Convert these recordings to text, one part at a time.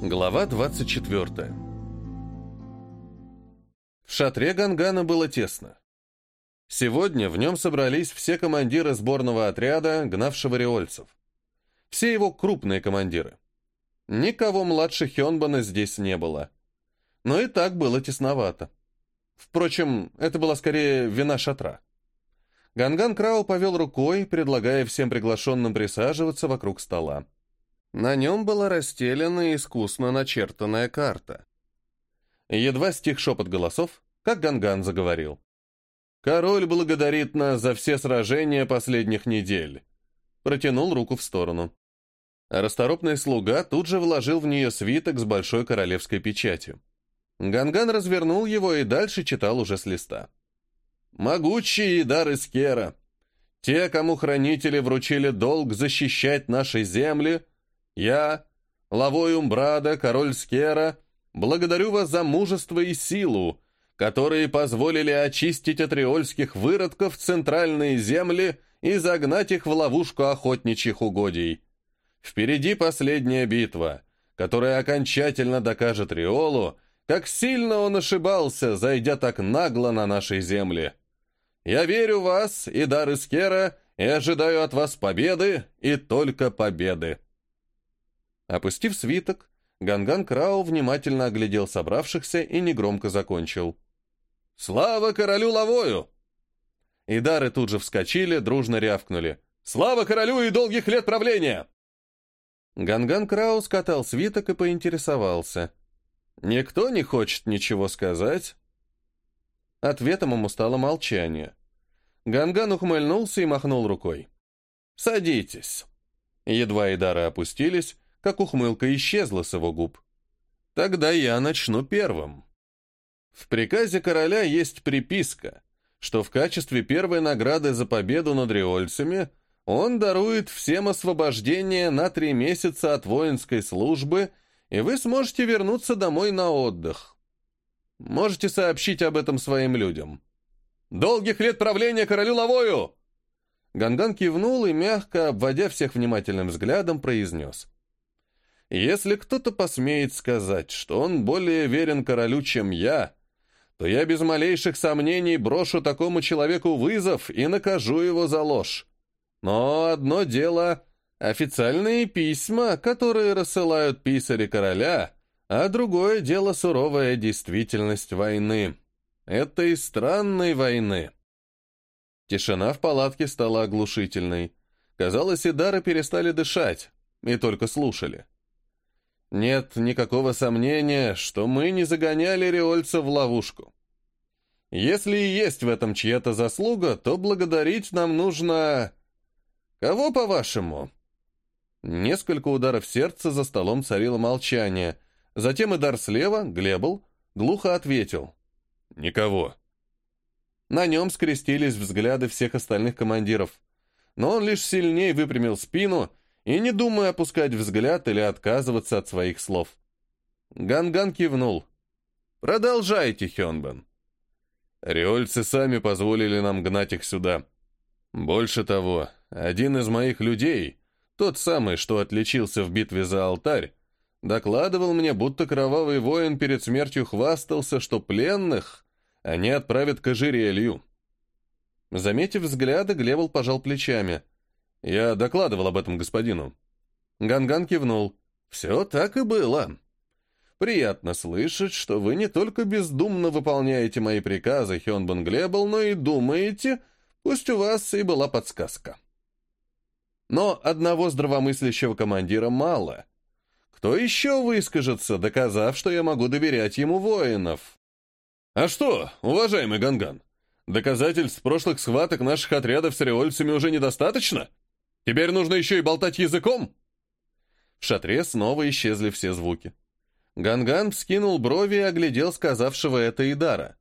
Глава 24 В шатре Гангана было тесно. Сегодня в нем собрались все командиры сборного отряда, гнавшего риольцев. Все его крупные командиры. Никого младше Хёнбана здесь не было. Но и так было тесновато. Впрочем, это была скорее вина шатра. Ганган Крау повел рукой, предлагая всем приглашенным присаживаться вокруг стола. На нем была расстелена искусно начертанная карта. Едва стих шепот голосов, как Ганган заговорил. «Король благодарит нас за все сражения последних недель». Протянул руку в сторону. расторопный слуга тут же вложил в нее свиток с большой королевской печатью. Ганган развернул его и дальше читал уже с листа. «Могучие дары Скера, те, кому хранители вручили долг защищать наши земли, я, Лавой Умбрада, король Скера, благодарю вас за мужество и силу, которые позволили очистить от риольских выродков центральные земли и загнать их в ловушку охотничьих угодий. Впереди последняя битва, которая окончательно докажет Риолу, как сильно он ошибался, зайдя так нагло на нашей земле. Я верю в вас и дар Искера, и ожидаю от вас победы, и только победы. Опустив свиток, Ганган Крау внимательно оглядел собравшихся и негромко закончил. «Слава королю Лавою!» И дары тут же вскочили, дружно рявкнули. «Слава королю и долгих лет правления!» Ганган Крау скатал свиток и поинтересовался. «Никто не хочет ничего сказать?» Ответом ему стало молчание. Ганган ухмыльнулся и махнул рукой. «Садитесь». Едва и дары опустились, как ухмылка исчезла с его губ. Тогда я начну первым. В приказе короля есть приписка, что в качестве первой награды за победу над риольцами он дарует всем освобождение на три месяца от воинской службы, и вы сможете вернуться домой на отдых. Можете сообщить об этом своим людям. «Долгих лет правления королю Лавою!» Ганган кивнул и, мягко обводя всех внимательным взглядом, произнес. Если кто-то посмеет сказать, что он более верен королю, чем я, то я без малейших сомнений брошу такому человеку вызов и накажу его за ложь. Но одно дело — официальные письма, которые рассылают писари короля, а другое дело — суровая действительность войны. Это и странной войны. Тишина в палатке стала оглушительной. Казалось, и дары перестали дышать, и только слушали. Нет никакого сомнения, что мы не загоняли риольца в ловушку. Если и есть в этом чья-то заслуга, то благодарить нам нужно... Кого, по-вашему?» Несколько ударов сердца за столом царило молчание. Затем удар слева, Глебл, глухо ответил. «Никого». На нем скрестились взгляды всех остальных командиров. Но он лишь сильнее выпрямил спину и не думая опускать взгляд или отказываться от своих слов. Ганган кивнул. «Продолжайте, Хёнбен». Риольцы сами позволили нам гнать их сюда. Больше того, один из моих людей, тот самый, что отличился в битве за алтарь, докладывал мне, будто кровавый воин перед смертью хвастался, что пленных они отправят к ожерелью. Заметив взгляды, Глебл пожал плечами — я докладывал об этом господину. Ганган кивнул. Все так и было. Приятно слышать, что вы не только бездумно выполняете мои приказы, Хёнбан Глебл, но и думаете, пусть у вас и была подсказка. Но одного здравомыслящего командира мало. Кто еще выскажется, доказав, что я могу доверять ему воинов? А что, уважаемый Ганган, доказательств прошлых схваток наших отрядов с риольцами уже недостаточно? Теперь нужно еще и болтать языком?» В шатре снова исчезли все звуки. Ганган вскинул брови и оглядел сказавшего это Идара.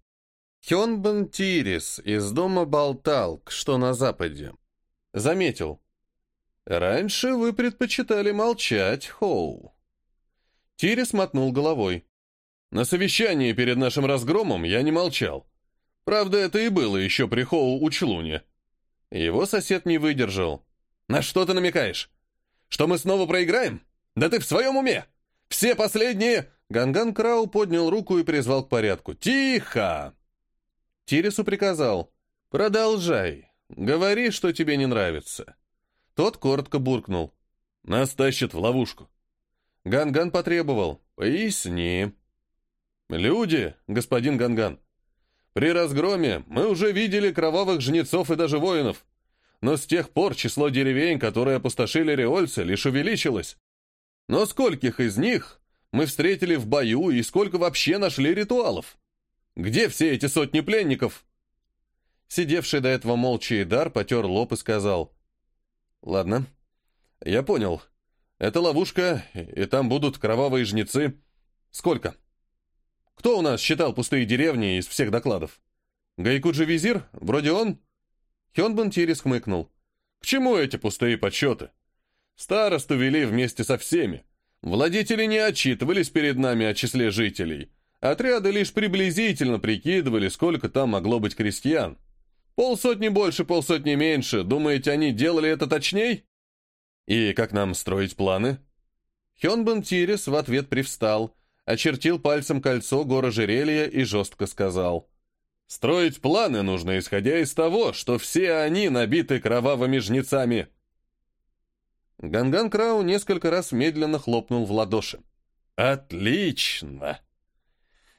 Хёнбан Тирис из дома Болталк, что на западе. Заметил. «Раньше вы предпочитали молчать, Хоу». Тирис мотнул головой. «На совещании перед нашим разгромом я не молчал. Правда, это и было еще при Хоу Учлуне». Его сосед не выдержал. «На что ты намекаешь? Что мы снова проиграем? Да ты в своем уме? Все последние!» Ганган Крау поднял руку и призвал к порядку. «Тихо!» Тирису приказал. «Продолжай. Говори, что тебе не нравится». Тот коротко буркнул. «Нас тащат в ловушку». Ганган потребовал. «Поясни». «Люди, господин Ганган, при разгроме мы уже видели кровавых жнецов и даже воинов, но с тех пор число деревень, которые опустошили реольцы, лишь увеличилось. Но скольких из них мы встретили в бою и сколько вообще нашли ритуалов? Где все эти сотни пленников?» Сидевший до этого молча Идар потер лоб и сказал. «Ладно, я понял. Это ловушка, и там будут кровавые жнецы. Сколько?» «Кто у нас считал пустые деревни из всех докладов?» «Гайкуджи Визир? Вроде он?» Хёнбан Тирис хмыкнул. «К чему эти пустые подсчеты? Старосту вели вместе со всеми. Владетели не отчитывались перед нами о числе жителей. Отряды лишь приблизительно прикидывали, сколько там могло быть крестьян. Полсотни больше, полсотни меньше. Думаете, они делали это точней? И как нам строить планы? Хёнбан Тирис в ответ привстал, очертил пальцем кольцо гора жерелья и жестко сказал. «Строить планы нужно, исходя из того, что все они набиты кровавыми жнецами». Ганган Крау несколько раз медленно хлопнул в ладоши. «Отлично!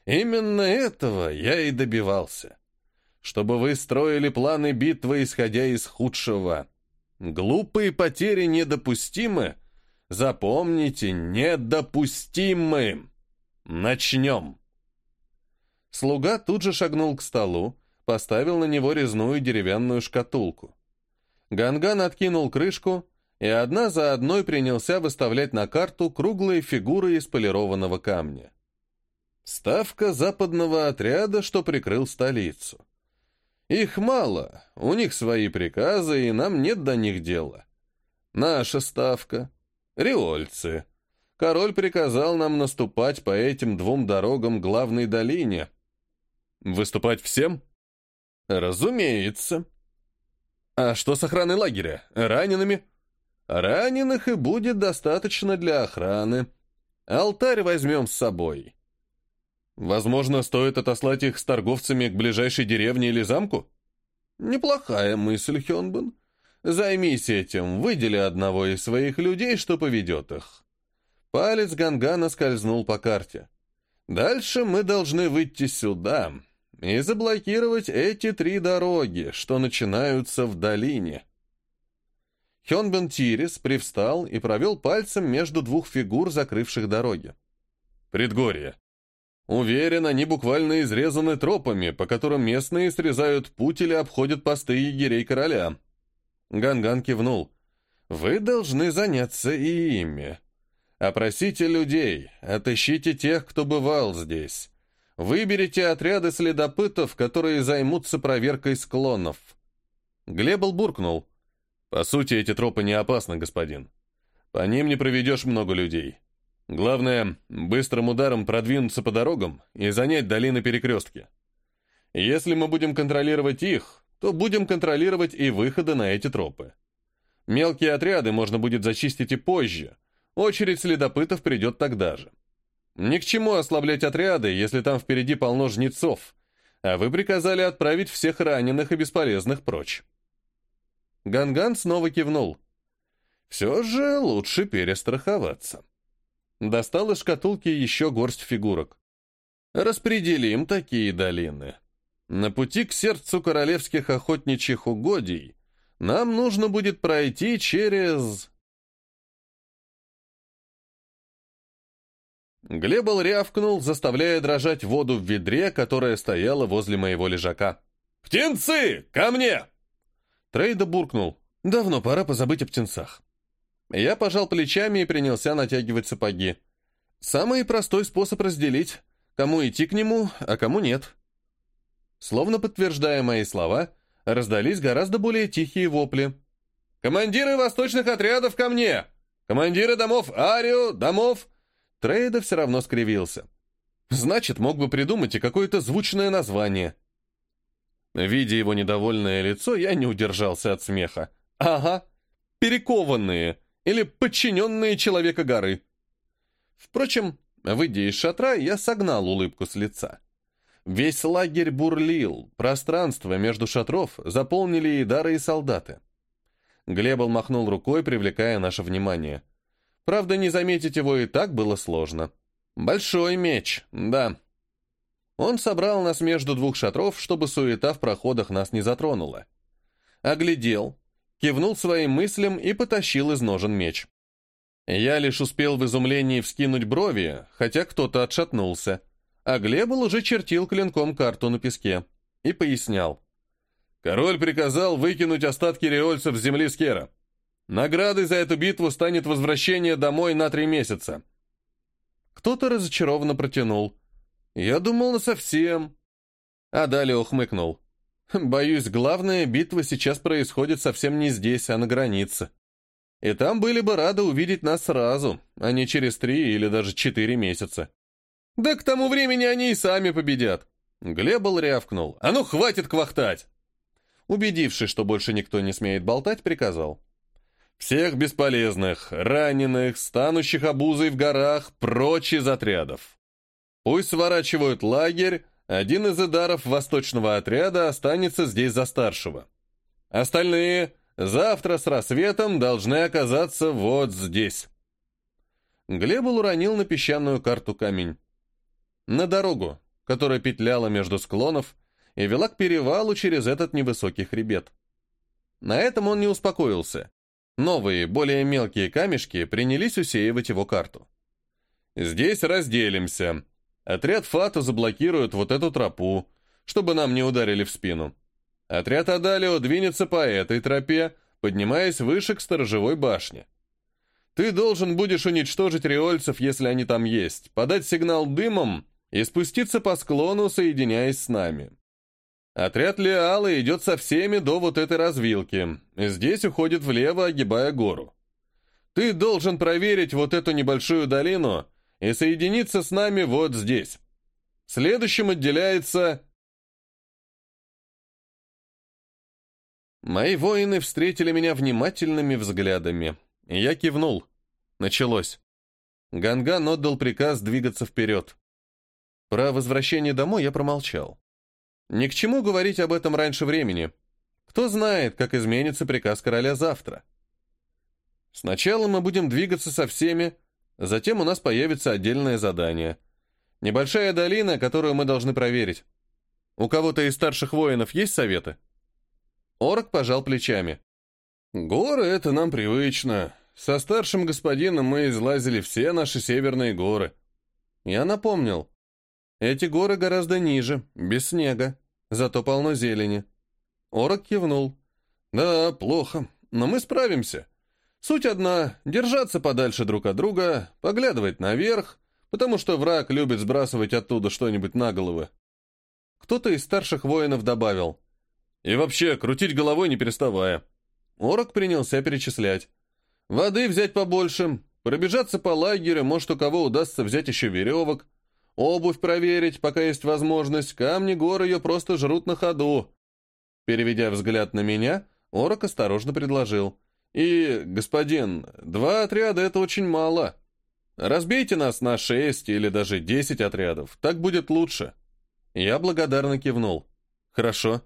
Именно этого я и добивался. Чтобы вы строили планы битвы, исходя из худшего. Глупые потери недопустимы. Запомните, недопустимы. Начнем!» Слуга тут же шагнул к столу, поставил на него резную деревянную шкатулку. Ганган откинул крышку, и одна за одной принялся выставлять на карту круглые фигуры из полированного камня. Ставка западного отряда, что прикрыл столицу. Их мало, у них свои приказы, и нам нет до них дела. Наша ставка — риольцы. Король приказал нам наступать по этим двум дорогам главной долине. Выступать всем? Разумеется. А что с охраной лагеря? Ранеными? Раненых и будет достаточно для охраны. Алтарь возьмем с собой. Возможно, стоит отослать их с торговцами к ближайшей деревне или замку? Неплохая мысль, Хёнбан. Займись этим, выдели одного из своих людей, что поведет их. Палец Гангана скользнул по карте. Дальше мы должны выйти сюда и заблокировать эти три дороги, что начинаются в долине. Хёнбен Тирис привстал и провел пальцем между двух фигур, закрывших дороги. «Предгорье. Уверен, они буквально изрезаны тропами, по которым местные срезают путь или обходят посты егерей короля». Ганган кивнул. «Вы должны заняться и ими. Опросите людей, отыщите тех, кто бывал здесь. Выберите отряды следопытов, которые займутся проверкой склонов». Глебл буркнул. По сути, эти тропы не опасны, господин. По ним не проведешь много людей. Главное, быстрым ударом продвинуться по дорогам и занять долины перекрестки. Если мы будем контролировать их, то будем контролировать и выходы на эти тропы. Мелкие отряды можно будет зачистить и позже. Очередь следопытов придет тогда же. Ни к чему ослаблять отряды, если там впереди полно жнецов, а вы приказали отправить всех раненых и бесполезных прочь. Ганган снова кивнул. Все же лучше перестраховаться. Достал из шкатулки еще горсть фигурок. Распределим такие долины. На пути к сердцу королевских охотничьих угодий нам нужно будет пройти через... Глебл рявкнул, заставляя дрожать воду в ведре, которая стояла возле моего лежака. «Птенцы, ко мне!» Трейда буркнул. «Давно пора позабыть о птенцах». Я пожал плечами и принялся натягивать сапоги. Самый простой способ разделить, кому идти к нему, а кому нет. Словно подтверждая мои слова, раздались гораздо более тихие вопли. «Командиры восточных отрядов ко мне! Командиры домов Арио, домов...» Трейда все равно скривился. «Значит, мог бы придумать и какое-то звучное название». Видя его недовольное лицо, я не удержался от смеха. «Ага, перекованные или подчиненные человека горы». Впрочем, выйдя из шатра, я согнал улыбку с лица. Весь лагерь бурлил, пространство между шатров заполнили и дары, и солдаты. Глебл махнул рукой, привлекая наше внимание. Правда, не заметить его и так было сложно. Большой меч, да. Он собрал нас между двух шатров, чтобы суета в проходах нас не затронула. Оглядел, кивнул своим мыслям и потащил из ножен меч. Я лишь успел в изумлении вскинуть брови, хотя кто-то отшатнулся, а Глебл уже чертил клинком карту на песке и пояснял. Король приказал выкинуть остатки реольцев с земли Скера. Наградой за эту битву станет возвращение домой на три месяца. Кто-то разочарованно протянул. Я думал, на совсем. А далее ухмыкнул. Боюсь, главная битва сейчас происходит совсем не здесь, а на границе. И там были бы рады увидеть нас сразу, а не через три или даже четыре месяца. Да к тому времени они и сами победят. Глебл рявкнул. А ну, хватит квахтать! Убедившись, что больше никто не смеет болтать, приказал. «Всех бесполезных, раненых, станущих обузой в горах, прочь из отрядов. Пусть сворачивают лагерь, один из идаров восточного отряда останется здесь за старшего. Остальные завтра с рассветом должны оказаться вот здесь». Глебл уронил на песчаную карту камень. На дорогу, которая петляла между склонов, и вела к перевалу через этот невысокий хребет. На этом он не успокоился. Новые, более мелкие камешки принялись усеивать его карту. «Здесь разделимся. Отряд Фату заблокирует вот эту тропу, чтобы нам не ударили в спину. Отряд Адалио двинется по этой тропе, поднимаясь выше к сторожевой башне. Ты должен будешь уничтожить риольцев, если они там есть, подать сигнал дымом и спуститься по склону, соединяясь с нами. Отряд Леала идет со всеми до вот этой развилки. Здесь уходит влево, огибая гору. Ты должен проверить вот эту небольшую долину и соединиться с нами вот здесь. Следующим отделяется... Мои воины встретили меня внимательными взглядами. Я кивнул. Началось. Ганган отдал приказ двигаться вперед. Про возвращение домой я промолчал. Ни к чему говорить об этом раньше времени. Кто знает, как изменится приказ короля завтра. Сначала мы будем двигаться со всеми, затем у нас появится отдельное задание. Небольшая долина, которую мы должны проверить. У кого-то из старших воинов есть советы? Орк пожал плечами. Горы — это нам привычно. Со старшим господином мы излазили все наши северные горы. Я напомнил. Эти горы гораздо ниже, без снега, зато полно зелени. Орок кивнул. Да, плохо, но мы справимся. Суть одна — держаться подальше друг от друга, поглядывать наверх, потому что враг любит сбрасывать оттуда что-нибудь на головы. Кто-то из старших воинов добавил. И вообще, крутить головой не переставая. Орок принялся перечислять. Воды взять побольше, пробежаться по лагерю, может, у кого удастся взять еще веревок, Обувь проверить, пока есть возможность. Камни горы ее просто жрут на ходу. Переведя взгляд на меня, Орок осторожно предложил. И, господин, два отряда — это очень мало. Разбейте нас на шесть или даже десять отрядов. Так будет лучше. Я благодарно кивнул. Хорошо.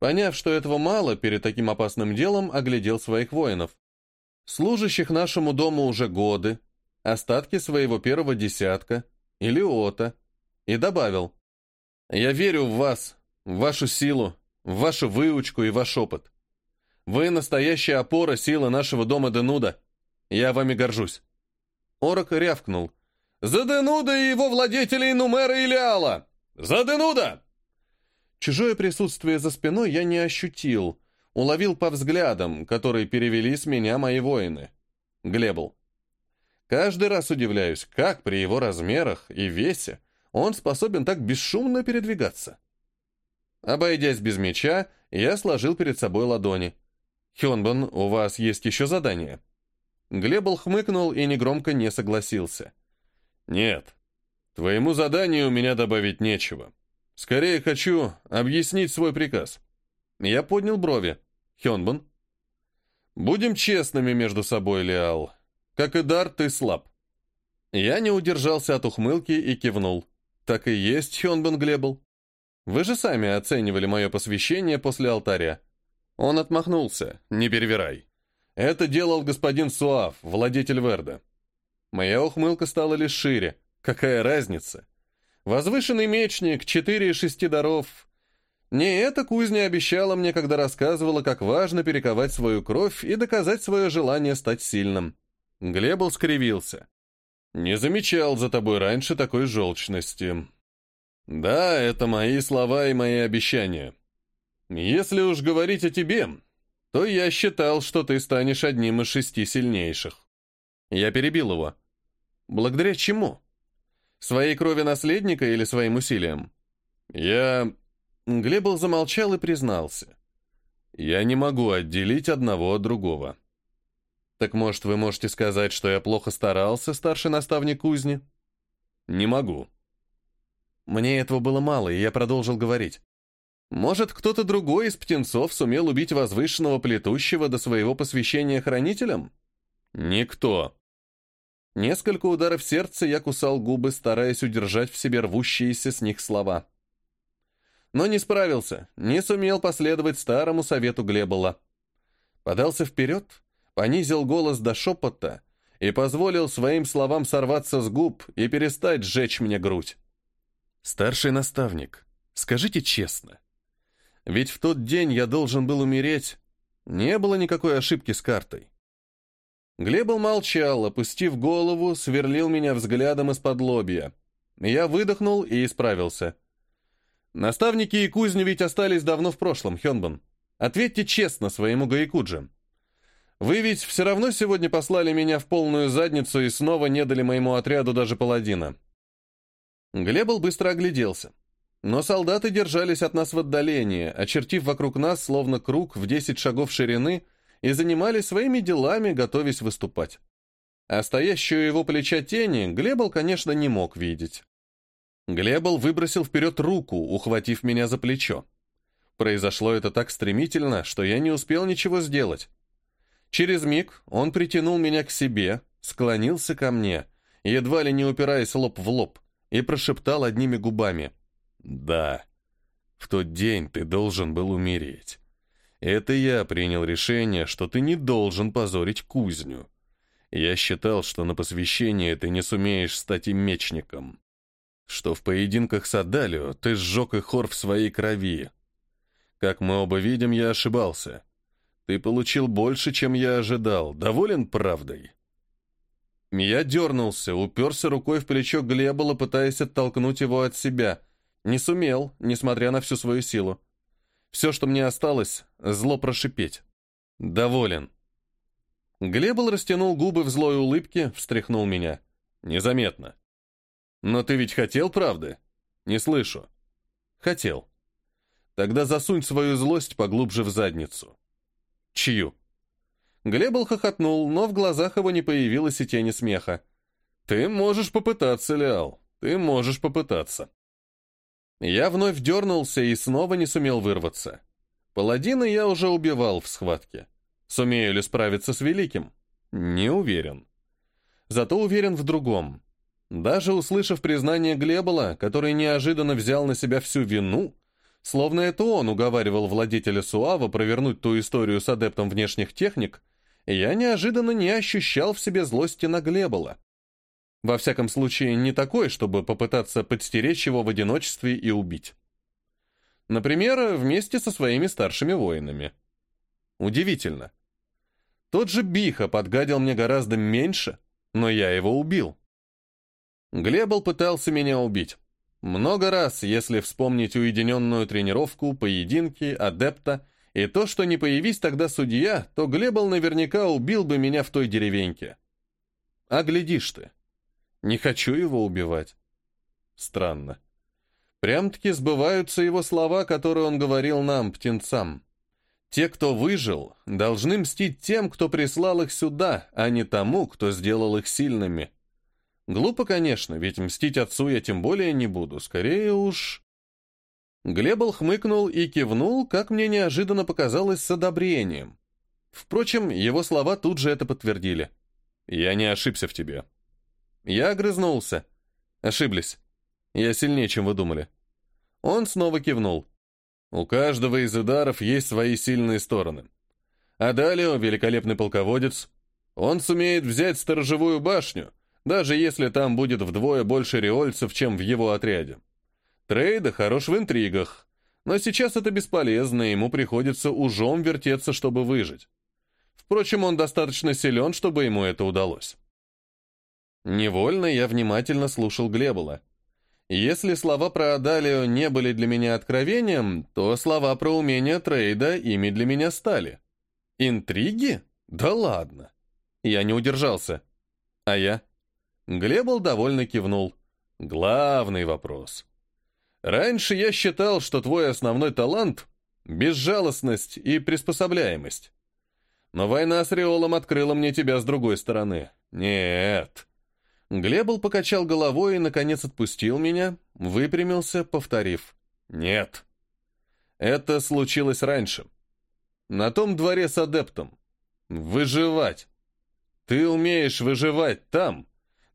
Поняв, что этого мало, перед таким опасным делом оглядел своих воинов. Служащих нашему дому уже годы, остатки своего первого десятка — или Ота, и добавил, «Я верю в вас, в вашу силу, в вашу выучку и ваш опыт. Вы настоящая опора силы нашего дома Денуда. Я вами горжусь». Орок рявкнул, «За Денуда и его владетелей Нумера и Леала! За Денуда!» Чужое присутствие за спиной я не ощутил, уловил по взглядам, которые перевели с меня мои воины. Глебл. Каждый раз удивляюсь, как при его размерах и весе он способен так бесшумно передвигаться. Обойдясь без меча, я сложил перед собой ладони. «Хёнбан, у вас есть еще задание?» Глебл хмыкнул и негромко не согласился. «Нет, твоему заданию у меня добавить нечего. Скорее хочу объяснить свой приказ». Я поднял брови. «Хёнбан?» «Будем честными между собой, Леал. Как и дар, ты слаб. Я не удержался от ухмылки и кивнул. Так и есть Хёнбен Глебл. Вы же сами оценивали мое посвящение после алтаря. Он отмахнулся. Не перевирай. Это делал господин Суав, владетель Верда. Моя ухмылка стала лишь шире. Какая разница? Возвышенный мечник, четыре из шести даров. Не эта кузня обещала мне, когда рассказывала, как важно перековать свою кровь и доказать свое желание стать сильным. Глебл скривился. «Не замечал за тобой раньше такой желчности». «Да, это мои слова и мои обещания. Если уж говорить о тебе, то я считал, что ты станешь одним из шести сильнейших». Я перебил его. «Благодаря чему?» Своей крови наследника или своим усилиям? Я... Глебл замолчал и признался. Я не могу отделить одного от другого. Так может, вы можете сказать, что я плохо старался, старший наставник кузни? Не могу. Мне этого было мало, и я продолжил говорить. Может, кто-то другой из птенцов сумел убить возвышенного плетущего до своего посвящения хранителям? Никто. Несколько ударов сердца я кусал губы, стараясь удержать в себе рвущиеся с них слова. Но не справился, не сумел последовать старому совету Глебола. Подался вперед, понизил голос до шепота и позволил своим словам сорваться с губ и перестать сжечь мне грудь. «Старший наставник, скажите честно, ведь в тот день я должен был умереть, не было никакой ошибки с картой. Глебл молчал, опустив голову, сверлил меня взглядом из-под лобья. Я выдохнул и исправился. Наставники и кузни ведь остались давно в прошлом, Хёнбан. Ответьте честно своему Гаикуджи. Вы ведь все равно сегодня послали меня в полную задницу и снова не дали моему отряду даже паладина. Глебл быстро огляделся. Но солдаты держались от нас в отдалении, очертив вокруг нас словно круг в десять шагов ширины — и занимались своими делами, готовясь выступать. А стоящую его плеча тени Глебл, конечно, не мог видеть. Глебл выбросил вперед руку, ухватив меня за плечо. Произошло это так стремительно, что я не успел ничего сделать. Через миг он притянул меня к себе, склонился ко мне, едва ли не упираясь лоб в лоб, и прошептал одними губами. «Да, в тот день ты должен был умереть. Это я принял решение, что ты не должен позорить кузню. Я считал, что на посвящение ты не сумеешь стать и мечником. Что в поединках с Адалио ты сжег и хор в своей крови. Как мы оба видим, я ошибался. Ты получил больше, чем я ожидал. Доволен правдой?» Я дернулся, уперся рукой в плечо Глебола, пытаясь оттолкнуть его от себя. Не сумел, несмотря на всю свою силу. Все, что мне осталось, зло прошипеть. Доволен. Глебл растянул губы в злой улыбке, встряхнул меня. Незаметно. Но ты ведь хотел правды? Не слышу. Хотел. Тогда засунь свою злость поглубже в задницу. Чью? Глебл хохотнул, но в глазах его не появилось и тени смеха. Ты можешь попытаться, Леал. Ты можешь попытаться. Я вновь дернулся и снова не сумел вырваться. Паладина я уже убивал в схватке. Сумею ли справиться с Великим? Не уверен. Зато уверен в другом. Даже услышав признание Глебола, который неожиданно взял на себя всю вину, словно это он уговаривал владетеля Суава провернуть ту историю с адептом внешних техник, я неожиданно не ощущал в себе злости на Глебола. Во всяком случае, не такой, чтобы попытаться подстеречь его в одиночестве и убить. Например, вместе со своими старшими воинами. Удивительно. Тот же Биха подгадил мне гораздо меньше, но я его убил. Глебл пытался меня убить. Много раз, если вспомнить уединенную тренировку, поединки, адепта и то, что не появись тогда судья, то Глебл наверняка убил бы меня в той деревеньке. А глядишь ты. Не хочу его убивать. Странно. Прям-таки сбываются его слова, которые он говорил нам, птенцам. Те, кто выжил, должны мстить тем, кто прислал их сюда, а не тому, кто сделал их сильными. Глупо, конечно, ведь мстить отцу я тем более не буду, скорее уж... Глебл хмыкнул и кивнул, как мне неожиданно показалось, с одобрением. Впрочем, его слова тут же это подтвердили. «Я не ошибся в тебе. Я огрызнулся. Ошиблись. Я сильнее, чем вы думали. Он снова кивнул. У каждого из ударов есть свои сильные стороны. А Далио — великолепный полководец. Он сумеет взять сторожевую башню, даже если там будет вдвое больше риольцев, чем в его отряде. Трейда хорош в интригах, но сейчас это бесполезно, ему приходится ужом вертеться, чтобы выжить. Впрочем, он достаточно силен, чтобы ему это удалось. Невольно я внимательно слушал Глебола. Если слова про Адалию не были для меня откровением, то слова про умение трейда ими для меня стали. Интриги? Да ладно. Я не удержался. А я? Глебл довольно кивнул. Главный вопрос. Раньше я считал, что твой основной талант — безжалостность и приспособляемость. Но война с Риолом открыла мне тебя с другой стороны. Нет. Глебл покачал головой и, наконец, отпустил меня, выпрямился, повторив. «Нет. Это случилось раньше. На том дворе с адептом. Выживать. Ты умеешь выживать там,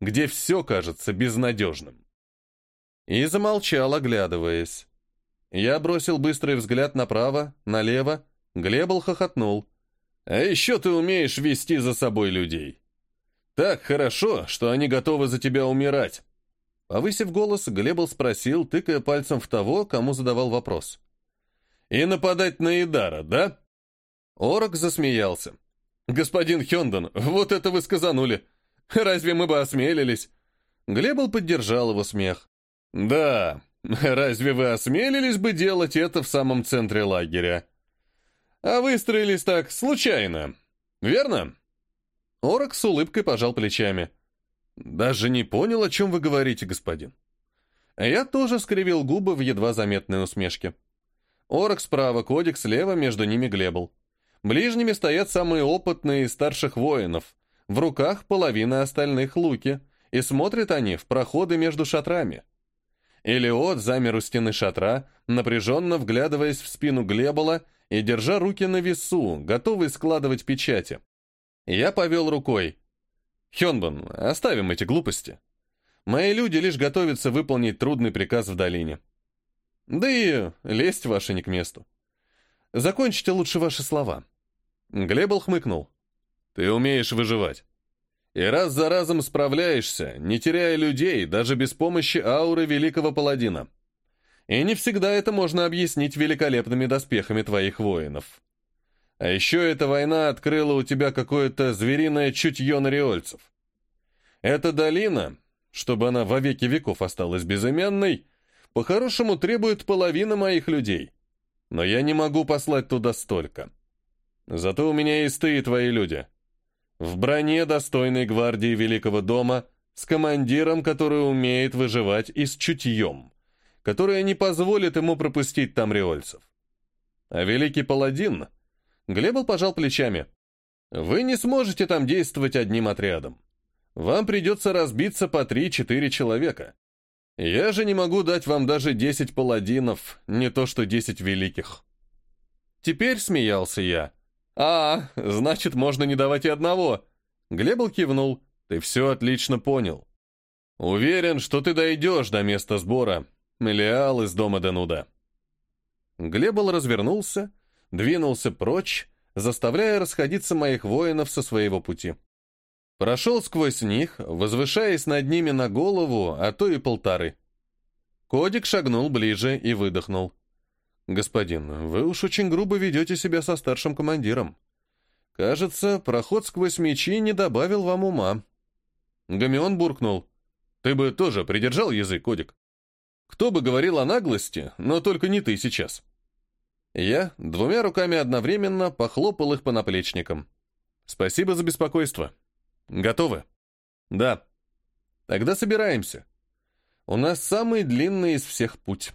где все кажется безнадежным». И замолчал, оглядываясь. Я бросил быстрый взгляд направо, налево. Глебл хохотнул. «А еще ты умеешь вести за собой людей». Так хорошо, что они готовы за тебя умирать. Повысив голос, Глебл спросил, тыкая пальцем в того, кому задавал вопрос. «И нападать на Идара, да?» Орок засмеялся. «Господин Хёндон, вот это вы сказанули! Разве мы бы осмелились?» Глебл поддержал его смех. «Да, разве вы осмелились бы делать это в самом центре лагеря? А выстроились так случайно, верно?» Орок с улыбкой пожал плечами. «Даже не понял, о чем вы говорите, господин». Я тоже скривил губы в едва заметной усмешке. Орок справа, Кодик слева, между ними Глебл. Ближними стоят самые опытные из старших воинов. В руках половина остальных луки, и смотрят они в проходы между шатрами. Элиот замер у стены шатра, напряженно вглядываясь в спину Глебола и держа руки на весу, готовый складывать печати. Я повел рукой. «Хёнбан, оставим эти глупости. Мои люди лишь готовятся выполнить трудный приказ в долине. Да и лезть ваши не к месту. Закончите лучше ваши слова». Глебл хмыкнул. «Ты умеешь выживать. И раз за разом справляешься, не теряя людей, даже без помощи ауры великого паладина. И не всегда это можно объяснить великолепными доспехами твоих воинов. А еще эта война открыла у тебя какое-то звериное чутье на риольцев. Эта долина, чтобы она во веки веков осталась безымянной, по-хорошему требует половины моих людей. Но я не могу послать туда столько. Зато у меня есть ты и твои люди. В броне достойной гвардии Великого дома, с командиром, который умеет выживать и с чутьем, которое не позволит ему пропустить там риольцев. А Великий Паладин — Глебл пожал плечами. «Вы не сможете там действовать одним отрядом. Вам придется разбиться по три-четыре человека. Я же не могу дать вам даже десять паладинов, не то что десять великих». Теперь смеялся я. «А, значит, можно не давать и одного». Глебл кивнул. «Ты все отлично понял. Уверен, что ты дойдешь до места сбора. Мелиал из дома Денуда». Глебл развернулся, двинулся прочь, заставляя расходиться моих воинов со своего пути. Прошел сквозь них, возвышаясь над ними на голову, а то и полторы. Кодик шагнул ближе и выдохнул. «Господин, вы уж очень грубо ведете себя со старшим командиром. Кажется, проход сквозь мечи не добавил вам ума». Гамион буркнул. «Ты бы тоже придержал язык, Кодик. Кто бы говорил о наглости, но только не ты сейчас». Я двумя руками одновременно похлопал их по наплечникам. «Спасибо за беспокойство. Готовы?» «Да». «Тогда собираемся. У нас самый длинный из всех путь.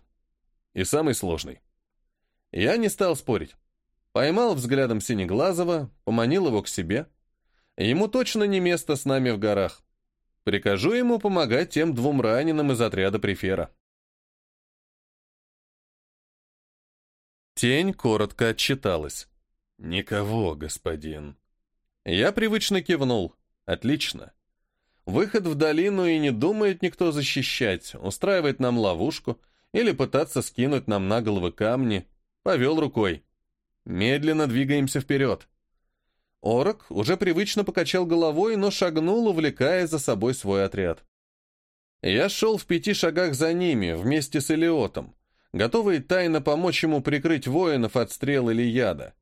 И самый сложный». Я не стал спорить. Поймал взглядом Синеглазого, поманил его к себе. Ему точно не место с нами в горах. Прикажу ему помогать тем двум раненым из отряда Префера. Тень коротко отчиталась. «Никого, господин». Я привычно кивнул. «Отлично». Выход в долину и не думает никто защищать, устраивает нам ловушку или пытаться скинуть нам на головы камни. Повел рукой. Медленно двигаемся вперед. Орок уже привычно покачал головой, но шагнул, увлекая за собой свой отряд. Я шел в пяти шагах за ними, вместе с Элиотом, готовый тайно помочь ему прикрыть воинов от стрел или яда.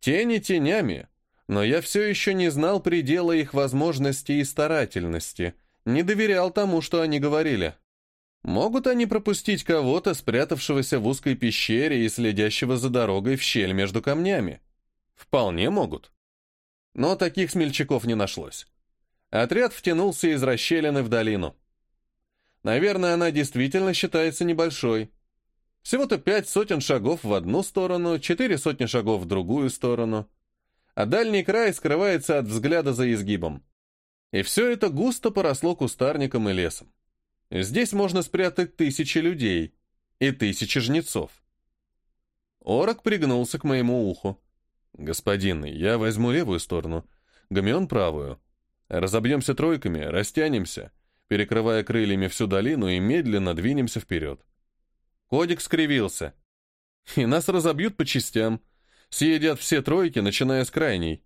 Тени тенями, но я все еще не знал предела их возможностей и старательности, не доверял тому, что они говорили. Могут они пропустить кого-то, спрятавшегося в узкой пещере и следящего за дорогой в щель между камнями? Вполне могут. Но таких смельчаков не нашлось. Отряд втянулся из расщелины в долину. Наверное, она действительно считается небольшой. Всего-то пять сотен шагов в одну сторону, четыре сотни шагов в другую сторону. А дальний край скрывается от взгляда за изгибом. И все это густо поросло кустарником и лесом. Здесь можно спрятать тысячи людей и тысячи жнецов. Орок пригнулся к моему уху. «Господин, я возьму левую сторону, Гамион правую. Разобьемся тройками, растянемся, перекрывая крыльями всю долину и медленно двинемся вперед». Кодик скривился. «И нас разобьют по частям, съедят все тройки, начиная с крайней.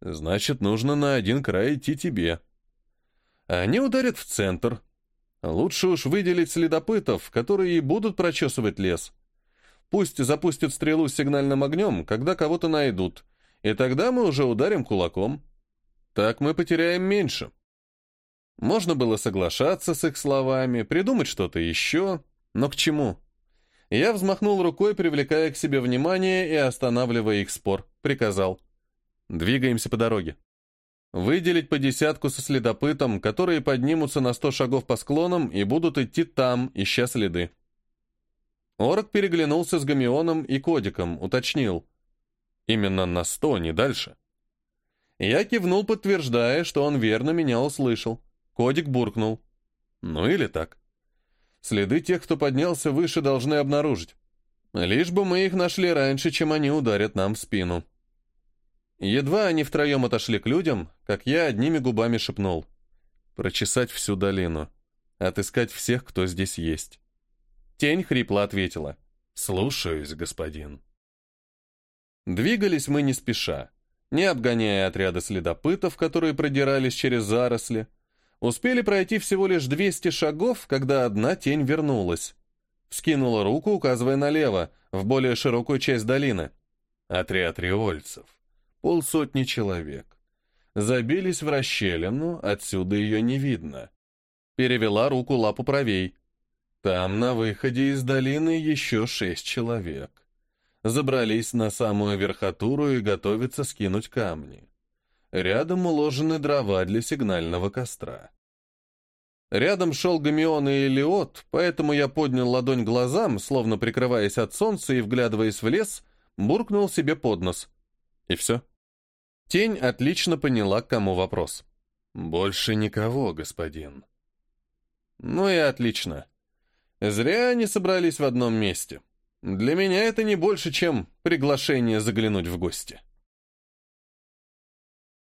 Значит, нужно на один край идти тебе. Они ударят в центр, Лучше уж выделить следопытов, которые и будут прочесывать лес. Пусть запустят стрелу с сигнальным огнем, когда кого-то найдут, и тогда мы уже ударим кулаком. Так мы потеряем меньше. Можно было соглашаться с их словами, придумать что-то еще, но к чему? Я взмахнул рукой, привлекая к себе внимание и останавливая их спор, приказал. «Двигаемся по дороге». Выделить по десятку со следопытом, которые поднимутся на сто шагов по склонам и будут идти там, ища следы. Орок переглянулся с Гамионом и Кодиком, уточнил. Именно на сто, не дальше. Я кивнул, подтверждая, что он верно меня услышал. Кодик буркнул. Ну или так. Следы тех, кто поднялся выше, должны обнаружить. Лишь бы мы их нашли раньше, чем они ударят нам в спину. Едва они втроем отошли к людям, как я одними губами шепнул. Прочесать всю долину. Отыскать всех, кто здесь есть. Тень хрипло ответила. «Слушаюсь, господин». Двигались мы не спеша, не обгоняя отряды следопытов, которые продирались через заросли. Успели пройти всего лишь 200 шагов, когда одна тень вернулась. Вскинула руку, указывая налево, в более широкую часть долины. Отряд риольцев полсотни человек. Забились в расщелину, отсюда ее не видно. Перевела руку лапу правей. Там, на выходе из долины, еще шесть человек. Забрались на самую верхотуру и готовятся скинуть камни. Рядом уложены дрова для сигнального костра. Рядом шел Гамион и Элиот, поэтому я поднял ладонь глазам, словно прикрываясь от солнца и вглядываясь в лес, буркнул себе под нос. И все. Тень отлично поняла, к кому вопрос. «Больше никого, господин». «Ну и отлично. Зря они собрались в одном месте. Для меня это не больше, чем приглашение заглянуть в гости».